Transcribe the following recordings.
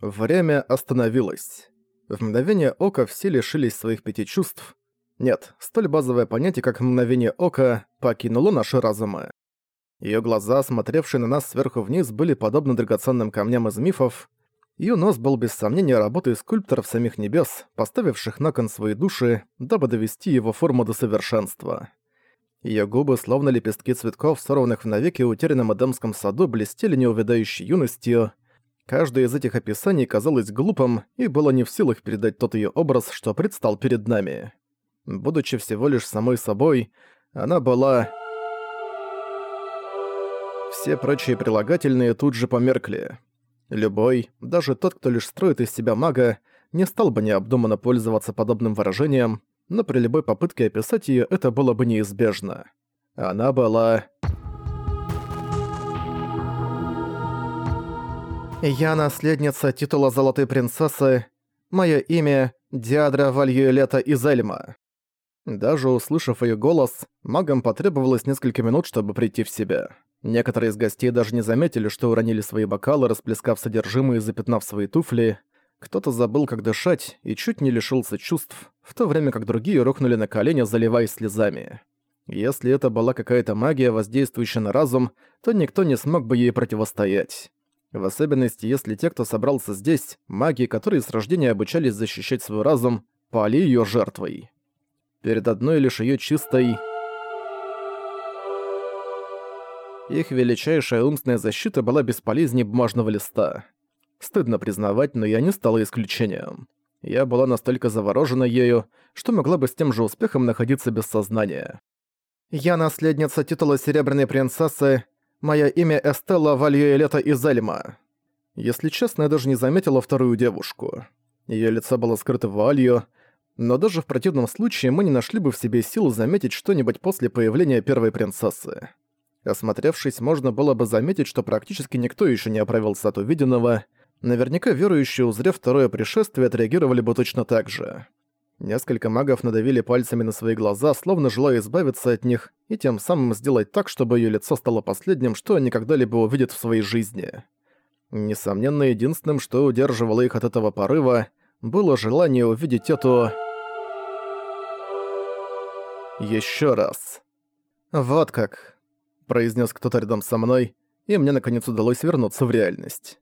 Время остановилось. В мгновение ока все лишились своих пяти чувств. Нет, столь базовое понятие, как мгновение ока, покинуло наши разумы. Её глаза, смотревшие на нас сверху вниз, были подобны драгоценным камням из мифов. Её нос был без сомнения работой скульпторов самих небес, поставивших на кон свои души, дабы довести его форму до совершенства. Её губы, словно лепестки цветков, сорванных в навеки утерянном Эдемском саду, блестели неувядающей юностью. Каждое из этих описаний казалось глупым и было не в силах передать тот её образ, что предстал перед нами. Будучи всего лишь самой собой, она была... Все прочие прилагательные тут же померкли. Любой, даже тот, кто лишь строит из себя мага, не стал бы необдуманно пользоваться подобным выражением, но при любой попытке описать её это было бы неизбежно. Она была... «Я наследница титула Золотой Принцессы. Моё имя — Диадра Вальюэлета из Эльма». Даже услышав её голос, магам потребовалось несколько минут, чтобы прийти в себя. Некоторые из гостей даже не заметили, что уронили свои бокалы, расплескав содержимое и запятнав свои туфли. Кто-то забыл, как дышать, и чуть не лишился чувств, в то время как другие рухнули на колени, заливаясь слезами. Если это была какая-то магия, воздействующая на разум, то никто не смог бы ей противостоять. В особенности, если те, кто собрался здесь, маги, которые с рождения обучались защищать свой разум, пали ее жертвой. Перед одной лишь ее чистой... Их величайшая умственная защита была бесполезнее бумажного листа. Стыдно признавать, но я не стала исключением. Я была настолько заворожена ею, что могла бы с тем же успехом находиться без сознания. «Я наследница титула Серебряной Принцессы. Моё имя Эстелла Вальюэлета из Эльма». Если честно, я даже не заметила вторую девушку. Её лицо было скрыто вуалью, но даже в противном случае мы не нашли бы в себе силу заметить что-нибудь после появления первой принцессы. Осмотревшись, можно было бы заметить, что практически никто еще не оправился от увиденного. Наверняка верующие, узрев второе пришествие, отреагировали бы точно так же. Несколько магов надавили пальцами на свои глаза, словно желая избавиться от них, и тем самым сделать так, чтобы ее лицо стало последним, что они когда-либо увидят в своей жизни. Несомненно, единственным, что удерживало их от этого порыва, было желание увидеть эту... Еще раз. Вот как произнес кто-то рядом со мной, и мне наконец удалось вернуться в реальность.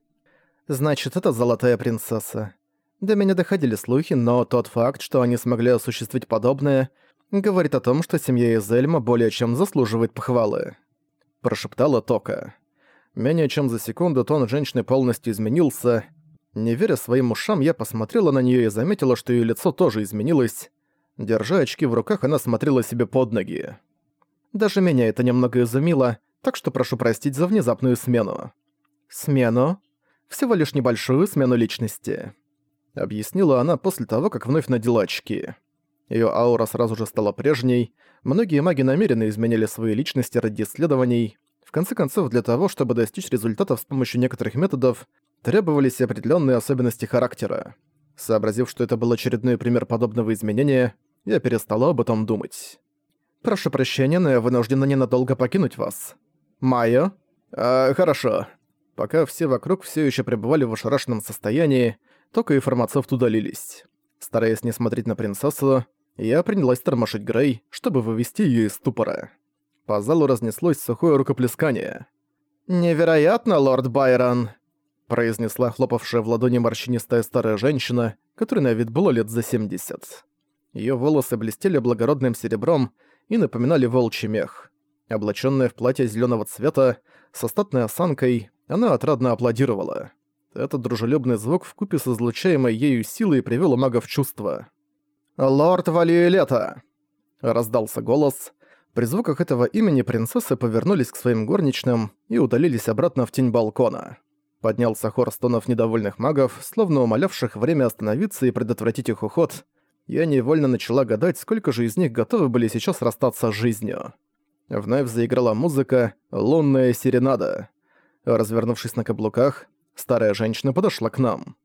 Значит, это золотая принцесса. До меня доходили слухи, но тот факт, что они смогли осуществить подобное, говорит о том, что семья Изельма более чем заслуживает похвалы. Прошептала Тока. Менее чем за секунду тон женщины полностью изменился. Не веря своим ушам, я посмотрела на нее и заметила, что ее лицо тоже изменилось. Держа очки в руках, она смотрела себе под ноги. Даже меня это немного изумило, так что прошу простить за внезапную смену. Смену? Всего лишь небольшую смену личности. Объяснила она после того, как вновь надела очки. Её аура сразу же стала прежней, многие маги намеренно изменяли свои личности ради исследований. В конце концов, для того, чтобы достичь результатов с помощью некоторых методов, требовались определенные особенности характера. Сообразив, что это был очередной пример подобного изменения, я перестала об этом думать. Прошу прощения, но я вынуждена ненадолго покинуть вас. Майо? А, хорошо. Пока все вокруг все еще пребывали в ошарашенном состоянии, только и фармацевт удалились. Стараясь не смотреть на принцессу, я принялась тормошить Грей, чтобы вывести ее из ступора. По залу разнеслось сухое рукоплескание. «Невероятно, лорд Байрон!» произнесла хлопавшая в ладони морщинистая старая женщина, которой на вид было лет за 70. Ее волосы блестели благородным серебром, и напоминали волчий мех. Облачённая в платье зелёного цвета, с остатной осанкой, она отрадно аплодировала. Этот дружелюбный звук вкупе с излучаемой ею силой привёл мага в чувство. «Лорд Валиэлета!» — раздался голос. При звуках этого имени принцессы повернулись к своим горничным и удалились обратно в тень балкона. Поднялся хор стонов недовольных магов, словно умолявших время остановиться и предотвратить их уход — я невольно начала гадать, сколько же из них готовы были сейчас расстаться с жизнью. Вновь заиграла музыка «Лунная серенада». Развернувшись на каблуках, старая женщина подошла к нам.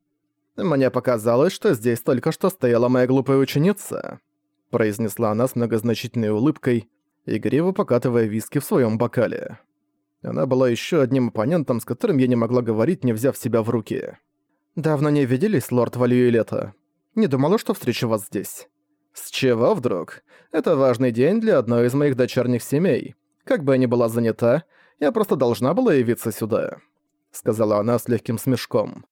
«Мне показалось, что здесь только что стояла моя глупая ученица», произнесла она с многозначительной улыбкой, игриво покатывая виски в своем бокале. Она была еще одним оппонентом, с которым я не могла говорить, не взяв себя в руки. «Давно не виделись, лорд Валюэлета. Не думала, что встречу вас здесь». «С чего вдруг? Это важный день для одной из моих дочерних семей. Как бы я ни была занята, я просто должна была явиться сюда», — сказала она с легким смешком.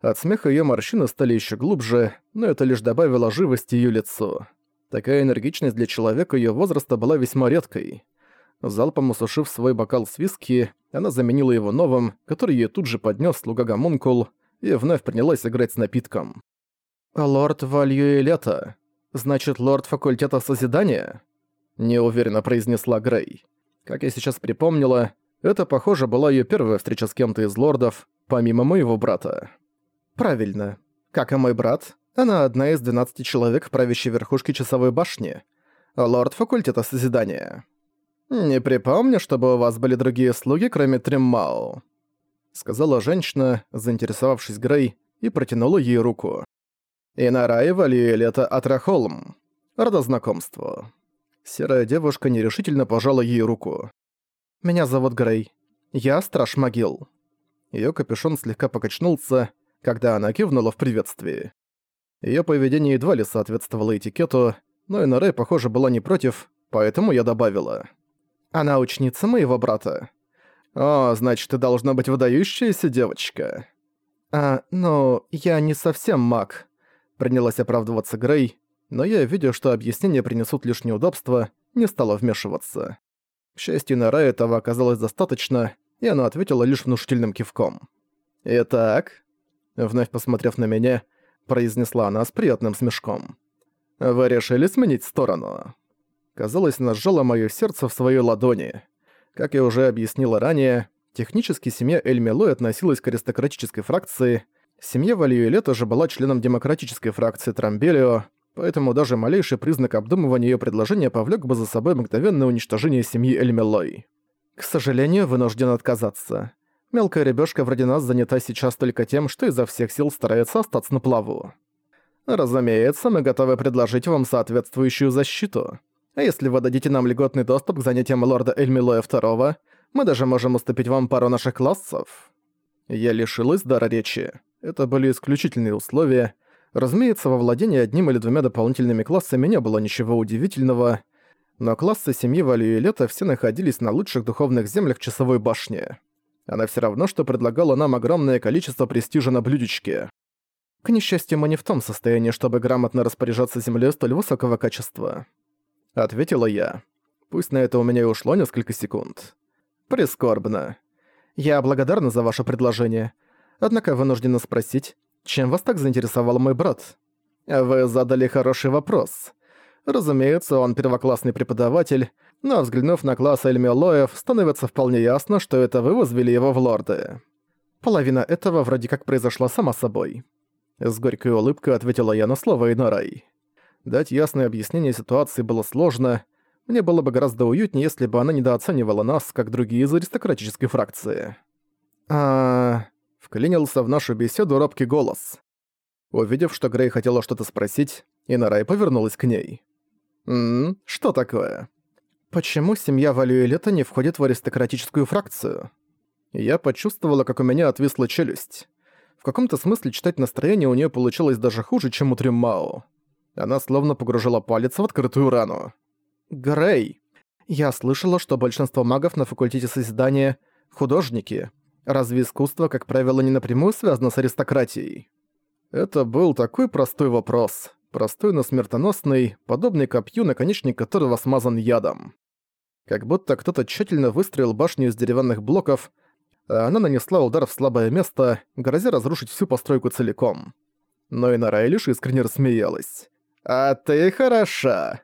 От смеха её морщины стали ещё глубже, но это лишь добавило живости её лицу. Такая энергичность для человека её возраста была весьма редкой. Залпом усушив свой бокал с виски, она заменила его новым, который ей тут же поднёс слуга Гомункул, и вновь принялась играть с напитком. «Лорд Вальюэлета», «Значит, лорд факультета Созидания?» Неуверенно произнесла Грей. Как я сейчас припомнила, это, похоже, была её первая встреча с кем-то из лордов, помимо моего брата. «Правильно. Как и мой брат, она одна из 12 человек правящей верхушки Часовой башни. Лорд факультета Созидания. Не припомню, чтобы у вас были другие слуги, кроме Триммау», сказала женщина, заинтересовавшись Грей, и протянула ей руку. Инара Валиэлета Атрахолм. Рада знакомству. Серая девушка нерешительно пожала ей руку. «Меня зовут Грей. Я Страж Могил». Её капюшон слегка покачнулся, когда она кивнула в приветствии. Её поведение едва ли соответствовало этикету, но Инара, похоже, была не против, поэтому я добавила. «Она ученица моего брата». «О, значит, ты должна быть выдающаяся девочка». «А, ну, я не совсем маг», Принялась оправдываться Грей, но я, видя, что объяснения принесут лишь неудобства, не стала вмешиваться. К счастью, Нара этого оказалось достаточно, и она ответила лишь внушительным кивком. «Итак», вновь посмотрев на меня, произнесла она с приятным смешком. «Вы решили сменить сторону?» Казалось, она сжала моё сердце в своей ладони. Как я уже объяснила ранее, технически семья Эльмелой относилась к аристократической фракции – Семья Вальюэле тоже была членом демократической фракции Трамбелио, поэтому даже малейший признак обдумывания её предложения повлек бы за собой мгновенное уничтожение семьи Эльмелой. К сожалению, вынужден отказаться. Мелкая ребёшка вроде нас занята сейчас только тем, что изо всех сил старается остаться на плаву. Разумеется, мы готовы предложить вам соответствующую защиту. А если вы дадите нам льготный доступ к занятиям лорда Эльмилоя II, мы даже можем уступить вам пару наших классов. Я лишилась дара речи. Это были исключительные условия. Разумеется, во владении одним или двумя дополнительными классами не было ничего удивительного, но классы семьи Валюэлета все находились на лучших духовных землях Часовой башни. Она все равно, что предлагала нам огромное количество престижа на блюдечке. К несчастью, мы не в том состоянии, чтобы грамотно распоряжаться землей столь высокого качества. Ответила я. Пусть на это у меня и ушло несколько секунд. Прискорбно. Я благодарна за ваше предложение, однако вынуждена спросить, чем вас так заинтересовал мой брат? Вы задали хороший вопрос. Разумеется, он первоклассный преподаватель, но взглянув на класс Эльмиолоев, становится вполне ясно, что это вы возвели его в лорды. Половина этого вроде как произошла сама собой. С горькой улыбкой ответила я на слово Инорай. Дать ясное объяснение ситуации было сложно. Мне было бы гораздо уютнее, если бы она недооценивала нас, как другие из аристократической фракции. А вклинился в нашу беседу робкий голос. Увидев, что Грей хотела что-то спросить, Инарай повернулась к ней. «Ммм, что такое?» «Почему семья Валюэлета не входит в аристократическую фракцию?» Я почувствовала, как у меня отвисла челюсть. В каком-то смысле читать настроение у нее получилось даже хуже, чем у Триммао. Она словно погружала палец в открытую рану. «Грей, я слышала, что большинство магов на факультете Созидания — художники, Разве искусство, как правило, не напрямую связано с аристократией? Это был такой простой вопрос. Простой, но смертоносный, подобный копью, наконечник которого смазан ядом. Как будто кто-то тщательно выстроил башню из деревянных блоков, а она нанесла удар в слабое место, грозя разрушить всю постройку целиком. Но и Нара лишь искренне рассмеялась. «А ты хороша!»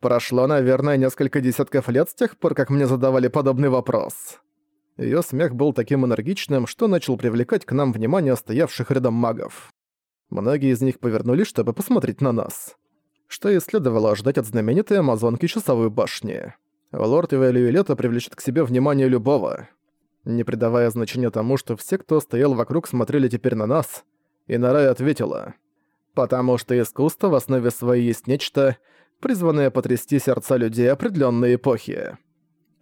Прошло, наверное, несколько десятков лет с тех пор, как мне задавали подобный вопрос. Её смех был таким энергичным, что начал привлекать к нам внимание стоявших рядом магов. Многие из них повернулись, чтобы посмотреть на нас. Что и следовало ожидать от знаменитой амазонки Часовой башни. Лорд Ивелиэлета привлечет к себе внимание любого. Не придавая значения тому, что все, кто стоял вокруг, смотрели теперь на нас, Инарай ответила. «Потому что искусство в основе своей есть нечто, призванное потрясти сердца людей определенной эпохи».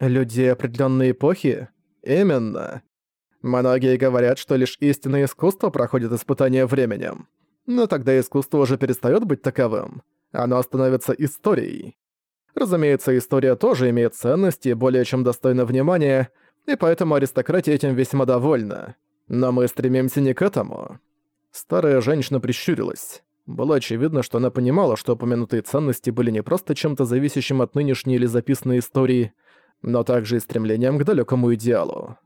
«Людей определенной эпохи?» Именно. Многие говорят, что лишь истинное искусство проходит испытание временем. Но тогда искусство уже перестает быть таковым. Оно становится историей. Разумеется, история тоже имеет ценность и более чем достойна внимания, и поэтому аристократия этим весьма довольна. Но мы стремимся не к этому. Старая женщина прищурилась. Было очевидно, что она понимала, что упомянутые ценности были не просто чем-то зависящим от нынешней или записанной истории, но также и стремлением к далекому идеалу.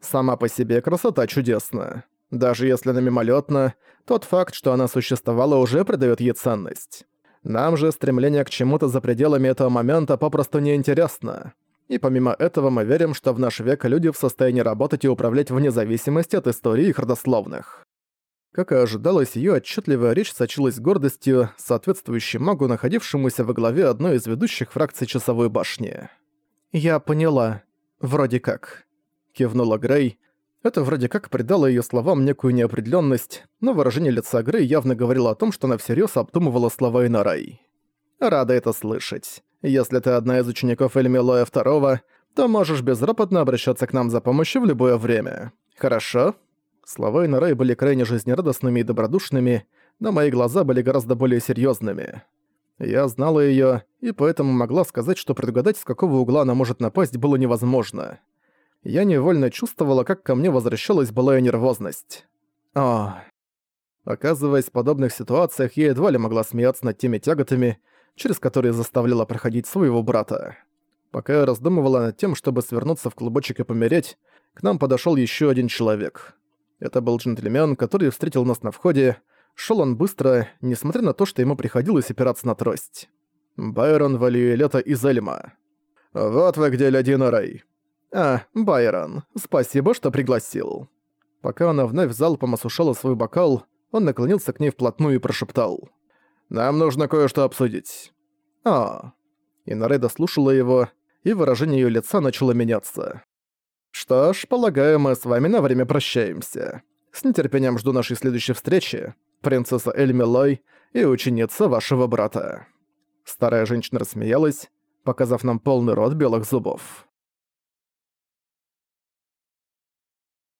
Сама по себе красота чудесна. Даже если она мимолетна, тот факт, что она существовала, уже придает ей ценность. Нам же стремление к чему-то за пределами этого момента попросту неинтересно. И помимо этого мы верим, что в наш век люди в состоянии работать и управлять вне зависимости от истории их родословных. Как и ожидалось, ее отчетливая речь сочилась гордостью, соответствующей магу, находившемуся во главе одной из ведущих фракций Часовой башни. «Я поняла. Вроде как», — кивнула Грей. Это вроде как придало ее словам некую неопределенность, но выражение лица Грей явно говорило о том, что она всерьез обдумывала слова Инарай. «Рада это слышать. Если ты одна из учеников Эльмилоя II, то можешь безропотно обращаться к нам за помощью в любое время. Хорошо?» Слова Инарай были крайне жизнерадостными и добродушными, но мои глаза были гораздо более серьезными. Я знала ее, и поэтому могла сказать, что предугадать, с какого угла она может напасть, было невозможно. Я невольно чувствовала, как ко мне возвращалась былая нервозность. О. Оказываясь в подобных ситуациях, я едва ли могла смеяться над теми тяготами, через которые заставляла проходить своего брата. Пока я раздумывала над тем, чтобы свернуться в клубочек и помереть, к нам подошёл ещё один человек. Это был джентльмен, который встретил нас на входе. Шёл он быстро, несмотря на то, что ему приходилось опираться на трость. Байрон Валюэлета из Эльма. «Вот вы где, леди Рэй». «А, Байрон, спасибо, что пригласил». Пока она вновь залпом осушала свой бокал, он наклонился к ней вплотную и прошептал. Нам нужно кое-что обсудить». «А». Инарэ дослушала его, и выражение её лица начало меняться. «Что ж, полагаю, мы с вами на время прощаемся. С нетерпением жду нашей следующей встречи, принцесса Эльмилой и ученица вашего брата». Старая женщина рассмеялась, показав нам полный рот белых зубов.